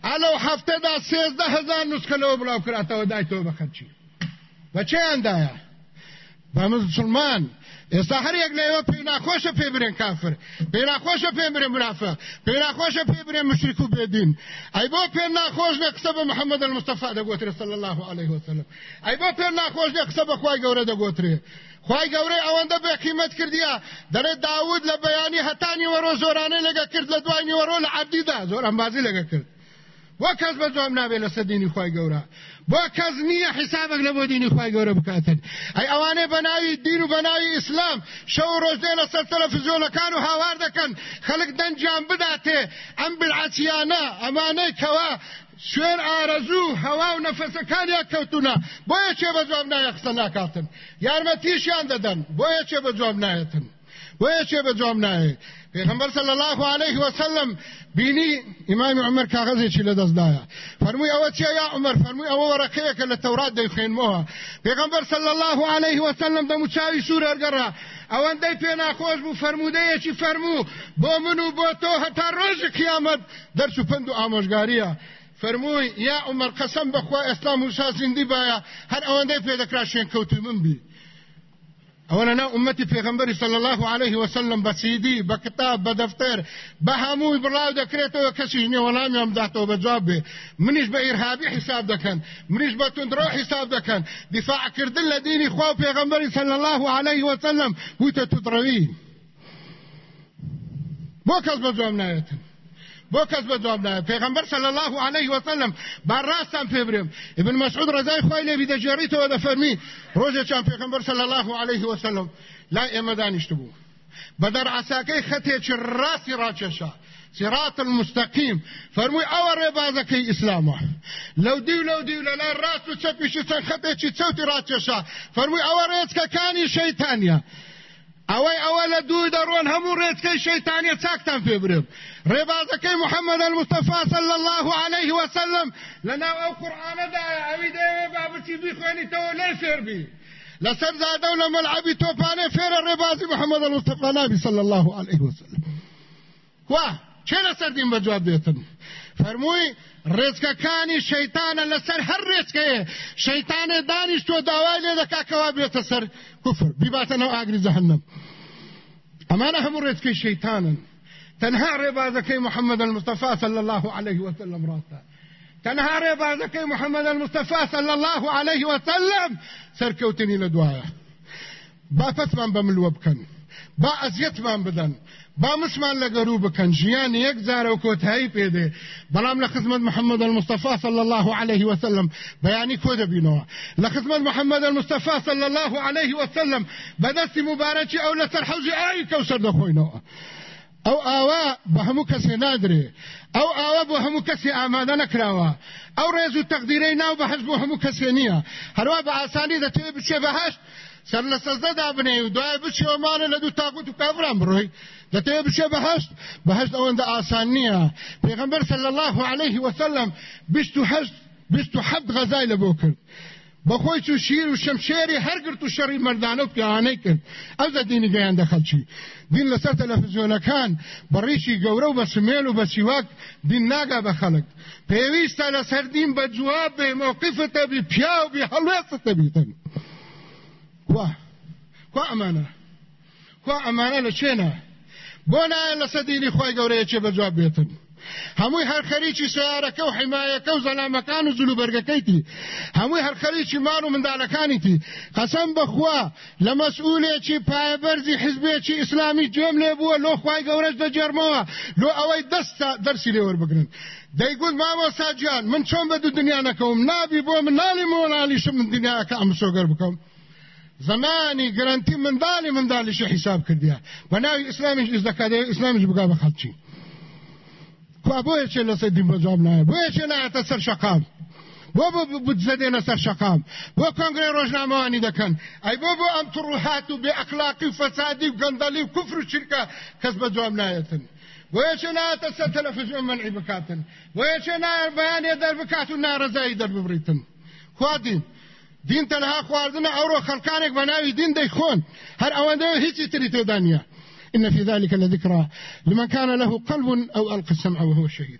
ئەلەو هەفتەدا سێزدە هزار نوسکەلەوە بڵاو کراتەوە دایتەوە بە خەرچی بە چیاندایە با مسلمان ئێستا هەرێک لەوە پێی ناخۆشە پێ برێن کافر. پێی ناخۆشە پێ برێن منافق. پێی ناخۆشە پێ برێن مشریک و بێدین. ئەی بۆ پێ ناخۆش لە قسە بە محەممەد المستەفا دەگوترێ صلی الله عليه وسلم. ئەی بۆ پێ ناخۆش لە قسە بە خوای گەورە دەگوترێ. خوای گەورەی ئەوەندە بێ قیمەت کردیا دەرێت داود لە بەیانی هەتانی وەرۆ زۆرانەی لەگە کرد لە دوای وەرۆ لە عەبدیدا زۆر ئەمبازی لەگە کرد. بۆ کەس بە جوام نابێت لە سەدینی خوای گەورە. بۆ کەس نییە حیسابك لە بۆ دینی خوای گەورە بکاتن. ئەی ئەوانەی بەناوی دین و بەناوی ئیسلام شەو ڕۆژ دێنە سەر تەلەڤیزیۆنەکان و هاوار دەکەن. خەڵک دەنجیان بداتێ. ئەم بلعاتیانە ئەمانەی کەوا شوێن ئارەزوو هەوا و نەفەسەکانیا کەوتونە بۆیە چێ بە جواب نایە قسە ناکاتن؟ یارمەتیشیان دەدەن. بۆیە چێ بە جواب نایەتن؟ بۆیە چێ بە جواب نایە؟ پیغمبر صلی الله علیه وسلم بینی امام عمر کاغذێکی لە دەستدایە فەرمووی ئەوە چیە یا عمر؟ فەرمووی ئەوە وەرەکەیەکە لە تەورات دەیخوێنمەوە پێغمبەر صلی الله عليه وسلم دەموچاوی سوور هەرگەڕا ئەوەندەی پێ ناخۆش بوو فەرمودەیەکی فەرموو بۆ من و بۆ تۆ هەتا ڕۆژی قیامەت دەرس و پند و ئامۆژگاریە فەرمووی یا عمر قەسەم بەخوا ئەسلام و شا زیندی باە هەر ئەوەندەی پێ دەکرا شوێن کەوتو من بی. أولا نا امتی پیغمبر صلی الله علیه وسلم بسیدی بکتاب بدفتر بهموی بلاو دکریتو کسی نی ولا میم داتو بجواب به منیش به ارهابی حساب دکن منیش به تندرو حساب دکن دفاع کردن لدین خو پیغمبر صلی الله علیه وسلم بوت تدروی بو کس بجواب نایتن بۆ کەس بە جواب نایە پێغمبەر صلی الله عليه وسلم باڕاستان پێ برێم ابن مسعود ڕزای خۆی لێبی دەجێڕیتەوە دەفەرمی ڕۆژێکیان پێغمبەر صلی الله عليه وسلم لا ئێمە دانیشت بوو. بەدەر عساکەی خەتێکی ڕاستی ڕاکێشە صراط المستقيم فەرمووی ئەوە ڕێبازەکەی ئیسلامە. لەو دی و لەو دی و لە لای ڕاست و چەپیشی چەند خەتێکی چەوتی ڕاکێشا. ئەوەی ئەوە لە دوو دەڕۆن هەموو ڕێچکەی شەیتانە چاکتان پێ برم ڕێبازەکەی محەممەد المستەفا صلی الله عليه وسلم لەناو ئەو قورآانەدایە ئەوی دەوێ بابچی بیخوێنیتەوە لێ فێربی لەسەر زادە و لە مەلعبی تۆپانێ فێرە ڕێبازی محەممەد المستەفا نابی صلی الله عليه وسلم وا چێ لەسەر دین بە جواب دێتن فەرمووی ڕێزکەکانی شەیتانە لەسەر هەر ڕێزکەیە شەیتانێ دانیشتۆ داوای لێ دەکاکەوا بێتە سەر کوفر. بیباتەنەوە ئاگری جەهنم. ئەمانە هەموو ڕێزکەی شەیتانن. تەنها ڕێبازەکەی محەممەد المستەفا صلی الله عليه وسلم ڕاستە. تەنها ڕێبازەکەی محەممەد المستەفا صلی الله عليه وسلم سەرکەوتنی لە دوایە. با پەتمان بە ملوە بکەن. با ئەزیەتمان بدەن. با مسمان لەگەرو بکەن. ژیان یەک جارە و کۆتایی پێدێ بەڵام لە خزمەت محەممەد المستەفا صلى الله عليه وسلم. بەیانی کۆ دەبینەوە؟ لە خزمەت محەممەد المستەفا صلى الله عليه وسلم بەدەستی مبارەکی ئەو لەسەر حەوزی ئاوی کەوسەر دەخۆینەوە. ئەو ئاوا بە هەموو کەسێ نادرێ. ئەو ئاوا بۆ هەموو کەسی ئامادە نەکراوە. ئەو ڕێز و تەقدیرەی ناو بەهش بۆ هەموو کەسێ نییە. هەروە بە ئاسانی دەتێ بچێ بەهشت سەر لە سەزدەدا بنێ و دوای بچێوەمانە لە دوو تاقوت و کافران بڕۆی دەتەوێ بچێ بەهشت بەهشت ئەوەندە ئاسان نییە پێغەمبەر صلی الله عليه وسلم بیست و هەشت بیست و حەبت غەزای لە بۆ کرد. بەخۆی چو شیر و شەمشێری هەرگرت و شەڕی مردانە و پیاوانەی کرد. دە دینی گەیان دەخەلچی دین بەڕیشی گەورە و بە سمێل و بە سیواک دین ناگا بە خەڵک پێویستە لەسەر دین بە جواب بێ موقفتە بی پیا و بی هەڵوێستە بیتن. وا کوا ئەمانە؟ کوا ئەمانە لە چێنە؟ بۆ نایەن لە سەدینی خۆی گەورەیەکێ بەجواب بێتن؟ هەمووی هەر خەریکی سیارەکە و حیمایەکە و زەلامەکان و جلوبەرگەکەیتی. هەمووی هەر خەریکی مان و منداڵەکانیتی. قەسەم بەخوا لە مەسئولێکی پایەبەرزی حزبێکی ئیسلامی گوێم لێ بووە لۆ خی گەورەش دەجێرمەوە لۆ ئەوەی دەستا دەرسی لێ وەربگرن دەیگوت مامۆستا گیان من چۆن بە دوو دنیا نەکەم نابی بۆ من ناڵی مۆنالیشم من دنیاکە ئەم سۆگەر بکەم. زمانی گرانتی منداڵی منداڵیشە حیساب کردیا بە ناوی ئیسلامیش ئزدەکاتەوە ئیسلامیش بگا بە خەڵکی کوا بۆیە چێ لەسەر دین بە جواب نایە بۆیە چێ نایەتە سەر شەقام بۆ بۆ بزەدێنە سەر شەقام بۆ کۆنگرێ ڕۆژنامەوانی دەکەن ئەی بۆ بۆ ئەم تڕوهات و بێ ئەخلاقی و فەسادی و گەندەلی و کوفر و چرکە کەس بە جواب نایەتن بۆیە چێ نایەتە سەر تەلەفزیۆن منعی بکاتن. بۆیە چێ نایە بەیانێ دەربکات و ناڕزایی دەرببریتن خوا دین تەنها خواردنە ئەوڕۆ خەڵکانێک بە ناوی دین دەیخۆن هەر ئەوەندە هیچی تری تێدانە إن في ذلك لذكرى لمن كان له قلب أو ألقى السمع وهو شهيد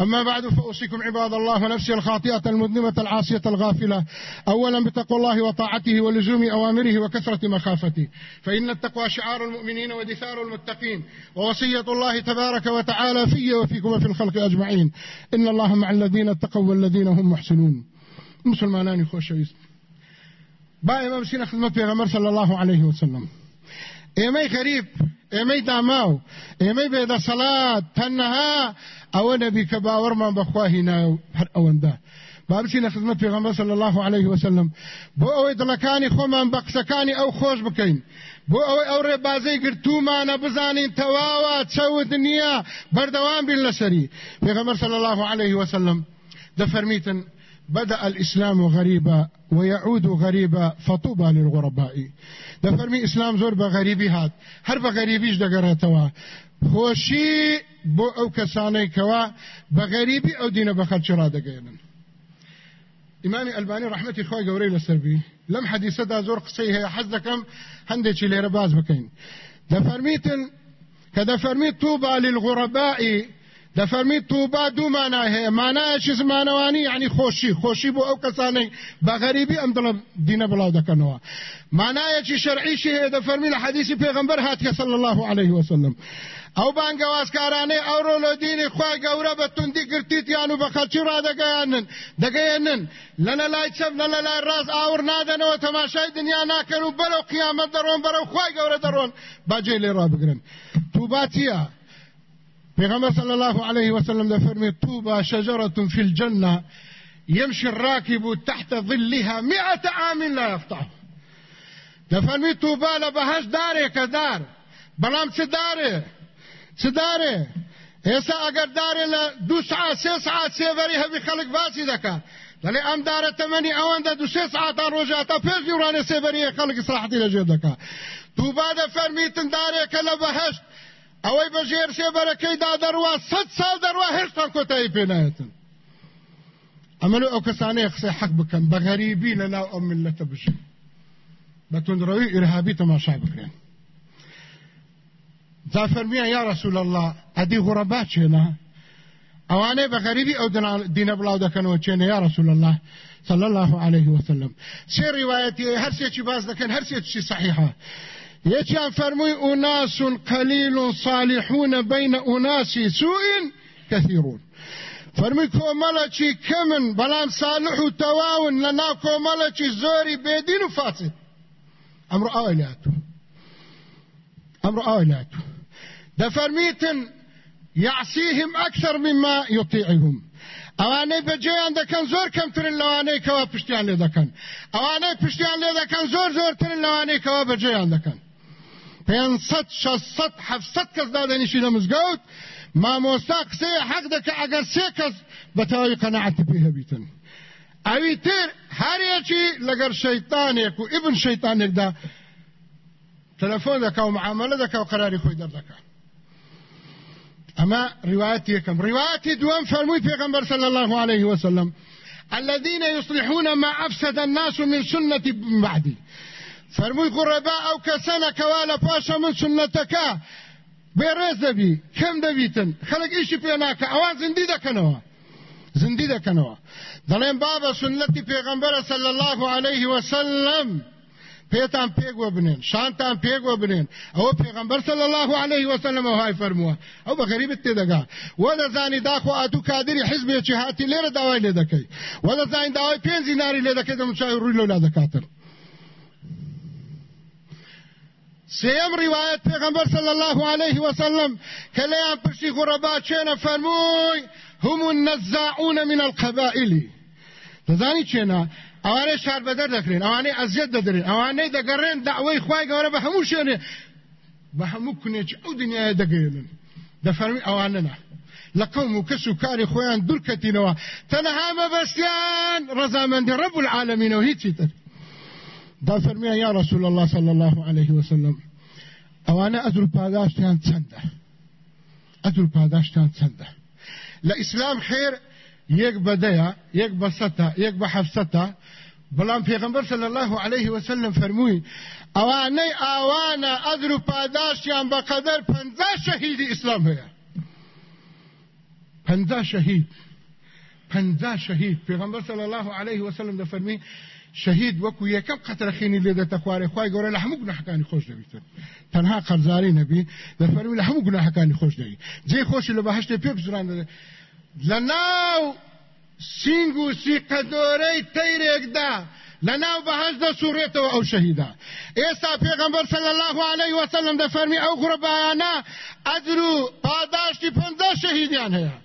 أما بعد فأوصيكم عباد الله ونفسي الخاطئة المذنبة العاصية الغافلة. أولا بتقوى الله وطاعته ولزوم أوامره وكثرة مخافته. فإن التقوى شعار المؤمنين ودثار المتقين. ووصية الله تبارك وتعالى في وفيكم وفي الخلق أجمعين. إن الله مع الذين اتقوا والذين هم محسنون. مسلمانان خوشويست با امام سینە خدمت پێغەمبەر صلی الله عليه وسلم. ئێمەی غەریب ئێمەی داماو ئێمەی بێدەسەڵات تەنەها ئەوە نەبی کە باوەڕمان بەخواهی ناو هەر ئەوەندە بابچینە خزمەت پێغەمبەر صلی الله عليه وسلم بۆ ئەوەی دڵەکانی خۆمان بە قسەکانی ئەو خۆش بکەین بۆ ئەوەی ئەو ڕێبازەی گرتومانە بزانین تەواوە چەوت نییە بەردەوام بین لەسەری پێغەمبەر صلی الله عليه وسلم دەفەرمیتن بدأ الإسلام غريبا ويعود غريبا فطوبى للغرباء. ده فرمي إسلام زور بغريبي هات هر بغريبيش دقراتوا خۆشی بۆ ئەو کەسانەی کەوا بە غەریبی ئەو دینە بە خەرچرا دەگەێنن ئیمامی ئەلبانی ڕحمەتی خۆی گەورەی لەسەربی لەم حەدیسەدا زۆر قسەی هەیە حەز دەکەم هەندێکی لێرە باز بکەین دەفەرمیتن کە دەفەرمیت طوبى للغرباء دەفەرمی تووبا دوو مانای هەیە. مانایەکی زمانەوانی یعنی خۆشی. خۆشی بۆ ئەو کەسانەی بە غەریبی ئەم دڵە دینە بڵاو دەکەنەوە. مانایەکی شەرعیشی هەیە دەفەرمی لە حەدیثی پێغەمبەر هاتیە صلی الله عليه وسلم. ئەو بانگەوازکارانەی ئەوڕۆ لە دینی خی گەورە بە توندی گرتیتیان و بە خەلکی ڕدەگەیانن دەگەیەنن. لەنە لای چەم لەنە لای ڕاست ئاور نادەنەوە تەماشای دنیا ناکەن و بەرەو قیامەت دەڕۆن بەرەو خی گەورە دەڕۆن. باجێ لێ ڕابگرن. تووباتیە پیغمبر صلى الله عليه وسلم ده فرمي طوبى شجرة في الجنة يمشي الراكب تحت ظلها مئة عام لا يقطعه ده فرمي طوبى لبهش داري كدار بلام چه داره؟ چه داره؟ ایسا اگر داره دو ساعت سه ساعت سیوری همی خلق باسی دکا دلی ام داره تمنی اوان ده دو سه ساعت روژه تا پیش یورانه سیوری خلق صلاحتی لجه دکا توبا ده فرمیتن داره که لبهشت ئەوەی بە ژێر سێبەرەکەیدا دەڕوا سەد ساڵ دەڕوا هێشتان کۆتایی پێنایەتن ئەمە ئەو کەسانەیە قسەی حەق بکەن بە غەریبی لە ناو ئەو ملەتە بژن بە تونندڕەوی ئرهابی تەماشا بکرێن. جا فەرمیان یا رسول الله ئەدی غوڕەبا چێنە؟ ئەوانەی بە غەریبی ئەو دینە بڵاو دەکەنەوە یا رسول الله صلى الله عليه وسلم. سي روايتي هر سيتي باز دكن هر سيتي صحيحه يجي فرمي أناس قليل صالحون بين أناس سوء كثيرون. فرمي كوملتي كمن بلام صالح وتواون لنا كوملتي زوري بيدين فاسد أمر آيلاته أمر آيلاته ده فرميتن يعصيهم أكثر مما يطيعهم. ئەوانەی بەجێیان دەکەن زۆر کەمترن لەوانەی کەوا پشتیان لێ دەکەن ئەوانەی پشتیان لێ دەکەن زۆر زۆرترن لەوانەی کەوا بەجێیان دەکەن 500 600 700 کەس دادەنیشی لە مزگەوت مامۆستا قسەیە حەق دەکە ئەگەر سێ کەس بەتەواوی قەنەعەتی پێ هەبیتن ئەوی تر هەرێکی لەگەر شەیتانێک و ئیبن شەیتانێکدا تەلەفۆن دەکا و معاملە دەکا و قەراری خۆی دەردەکا ئەمە ڕواەتی یەکەم ڕواەتی دووەم فەرمووی پێغەمبەر صلى الله عليه وسلم الذين يصلحون ما أفسد الناس من سنة بعدي فەرمووی قوڕێبا ئەو کەسەنە کەوا لە من سنەتەکە بێڕێز دەبی کەم دەبیتن. خەڵک ئیشی ناکە ئەوان زندی دەکەنەوە. زندی دەکەنەوە. دەڵێن بابە سنەتی پێغەمبەرە صلی الله عليه وسلم. پێتان پێگوە بنێن شانتان پێگوە بنێن. ئەوە پێغەمبەر صلی الله عليه وسلم های فەرمووە ئەو بە غەریبت تێدەگا وە دەزانی داخۆ ئاتوو کادری حزبێکی هاتی لێرە داوای لێ دەکەی. وە دەزانی داوای پێنجی ناری لێ دەکەی لەولا دەکاتن. سيم رواية پیغمبر صلى الله عليه وسلم كلام برشي غرباء چينا فرموي هم النزاعون من القبائل. تزاني چينا اوانه شار بدر دکرین اوانه ازیت ددرین اوانه دگرین دعوی خواه گوره به همو کنه چه أو دنیا اوانه نه. لقوم وكسو كاري خوان دول كتينوا تنها مبسيان رزامند رب العالمين وهيتي تر. دا فرميها يا رسول الله صلى الله عليه وسلم. ئەوانە ئەدر پاداشتیان چەندە ئەدر پاداشتیان چەندە لە ئیسلام خێر یەک بەدەیە یەک بە سەتە یەک بە حەفسەتە بەڵام پێغمبەر الله عليه وسلم فەرمووی ئەوانەی ئاوانە ئەدر و پاداشتیان بەقەدەر پەنجا شەهیدی ئیسلام هەیە پەنجا شەهید پەنجا شەهید صلی الله عليه وسلم دەفەرمی شهید وەکو یەکەم قەترەخینی لێ دەتەخوارێ خی گەورە لە هەموو گوناحەکانی خۆش دەبیتن تەنها قەرزاری نەبی دەفەرمی لە هەموو گوناحەکانی خۆش دەوی جێ خۆشی لە بەهشتێ پێ بزران لە ناو سینگ و سیقەدۆرەی تەیرێکدا لە ناو بەهشدا سوڕێتەوە ئەو شەهیدا. ئێستا پێغەمبەر صلی الله عليه وسلم دەفەرمی ئەو غڕبایانە ئەجر و پاداشتی پەنجا شەهیدیان هەیە.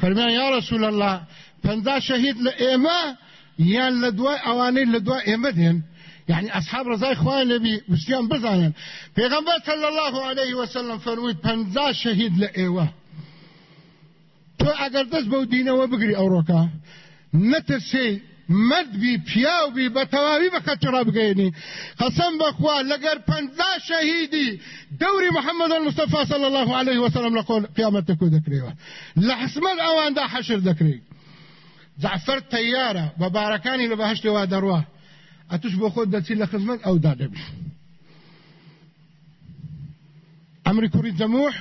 فەرمیان یا رسول الله پەنجا شەهید لە ئەوانەی لە دوای ئێمە دێن يعني أصحاب رضاي إخوان نبي بسيان بزانا پیغمبر صلى الله عليه وسلم فرموید پنزا شهید لئیوه تو اگر دست بو دینه و بگری اوروکا نترسی مرد بی پیاو بی بتواوی بخطرا بگینی. قسم بخوا لگر پنزا شهیدی دوری محمد المصطفى صلى الله عليه وسلم لقول قيامتكو ذكريوه لحسمت اوان دا حشر ذكريوه جعفر تیاره بە بارەکانی لە بەهشتەوە دەڕوە ئەتوش بۆ خۆت دەچی لە خزمەت ئەودا دەبی ئەمری کوڕی جەموح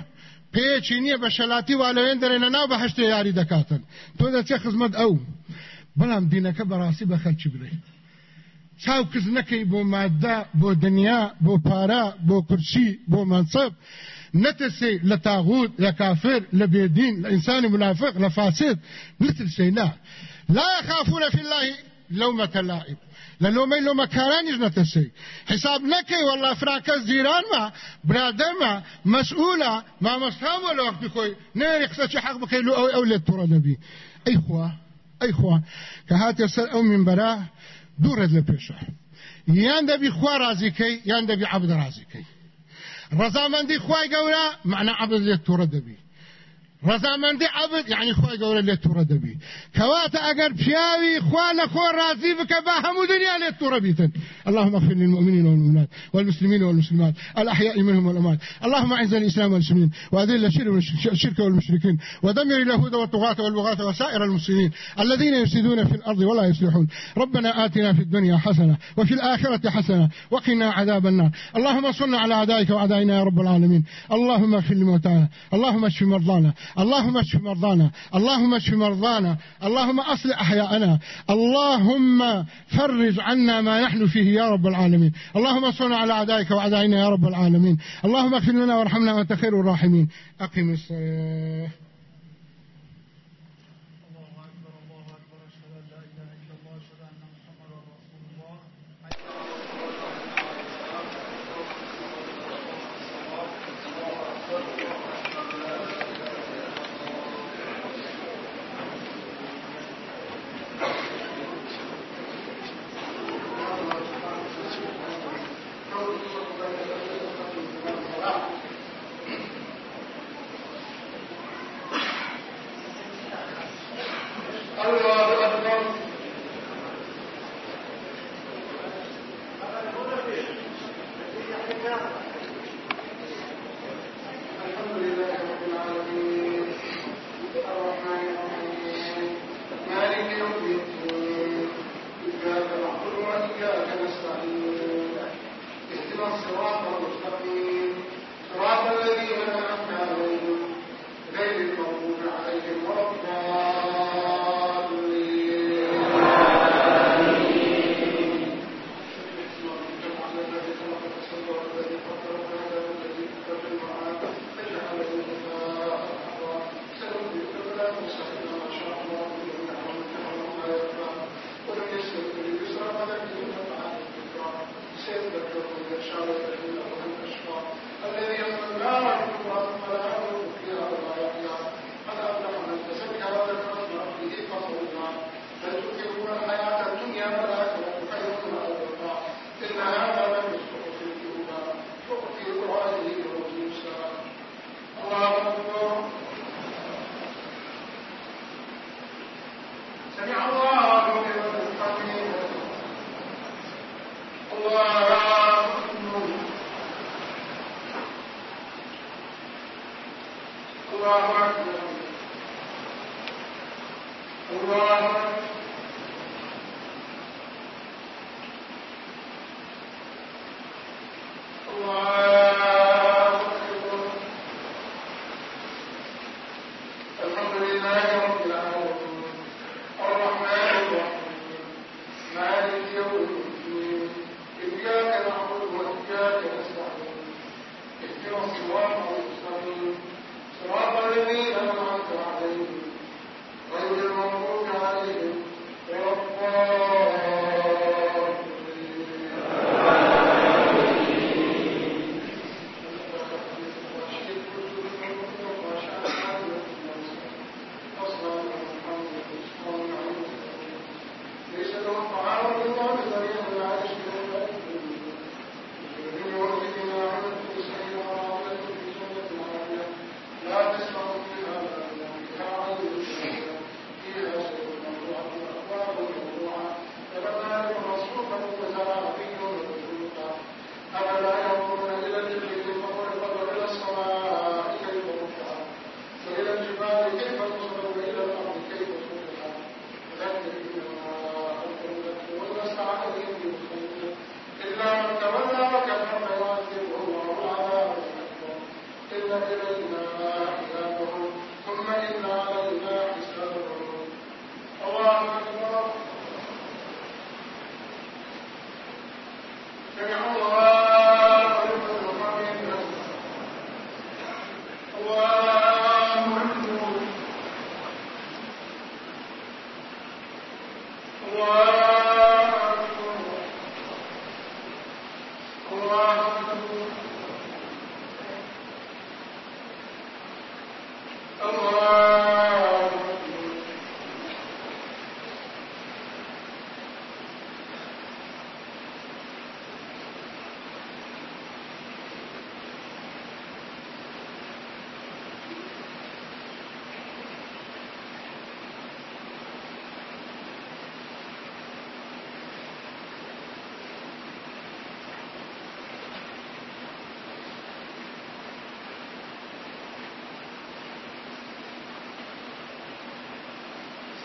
پێچی نییە بە شەلاتی وا لەوێن دەرێنە ناو بە هەشتێ یاری دەکاتن تۆ دەچێ خزمەت ئەو بەڵام دینەکە بەڕاستی بە خەرچی بڵێ چاو کەس نەکەی بۆ مادە بۆ دنیا بۆ پارە بۆ کورچی بۆ منصب. نترسي لتاغوت لكافر لبيدين لإنسان منافق لفاسد. نترسي لا. لا يخافون في الله لومة لائب لەلۆمەی لۆمەکارانیش نەتەسی حساب نەکەی وەڵا فراکە زیران ما برادەمە مەسئولە مامەستامە لە وەختی خۆی نێری قسەی حەق بکەی لە ئەو ئەو لێت تووڕە دەبی ئەی خوا ئەی خوا کە هاتێ سەر ئەو منبەرە دوورت لە پێشە یان دەبی خوا رازیکەی یان دەبی عەبد رازیکەی ڕەزامەندی خوای گەورە معنە عەبد لێت تووڕە دەبی. ڕزامەندی عبد یعنی خۆی گەورە لێت تووڕە دەبی کەواتە ئەگەر پیاوی خوا لە خۆ ڕازی بکە بە هەموو دنیا لێت بیتن اللهم اغفر للمؤمنين والمؤمنات والمسلمين والمسلمات الأحياء منهم والأموات. اللهم أعز الإسلام والمسلمين وأذل الشرك والمشركين ودمر اليهود والطغاة والبغاة وسائر المسلمين الذين يفسدون في الأرض ولا يصلحون. ربنا آتنا في الدنيا حسنة وفي الآخرة حسنة وقنا عذاب النار. اللهم صل على أعدائك وأعدائنا يا رب العالمين. اللهم اغفر لموتانا. اللهم اشف مرضانا. اللهم اشف مرضانا اللهم اشف مرضانا اللهم أصلح أحياءنا اللهم فرج عنا ما نحن فيه يا رب العالمين. اللهم صل على أعدائك وأعدائنا يا رب العالمين. اللهم اغفر لنا وارحمنا وانت خير الراحمين. أقم الصلاة.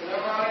Yeah.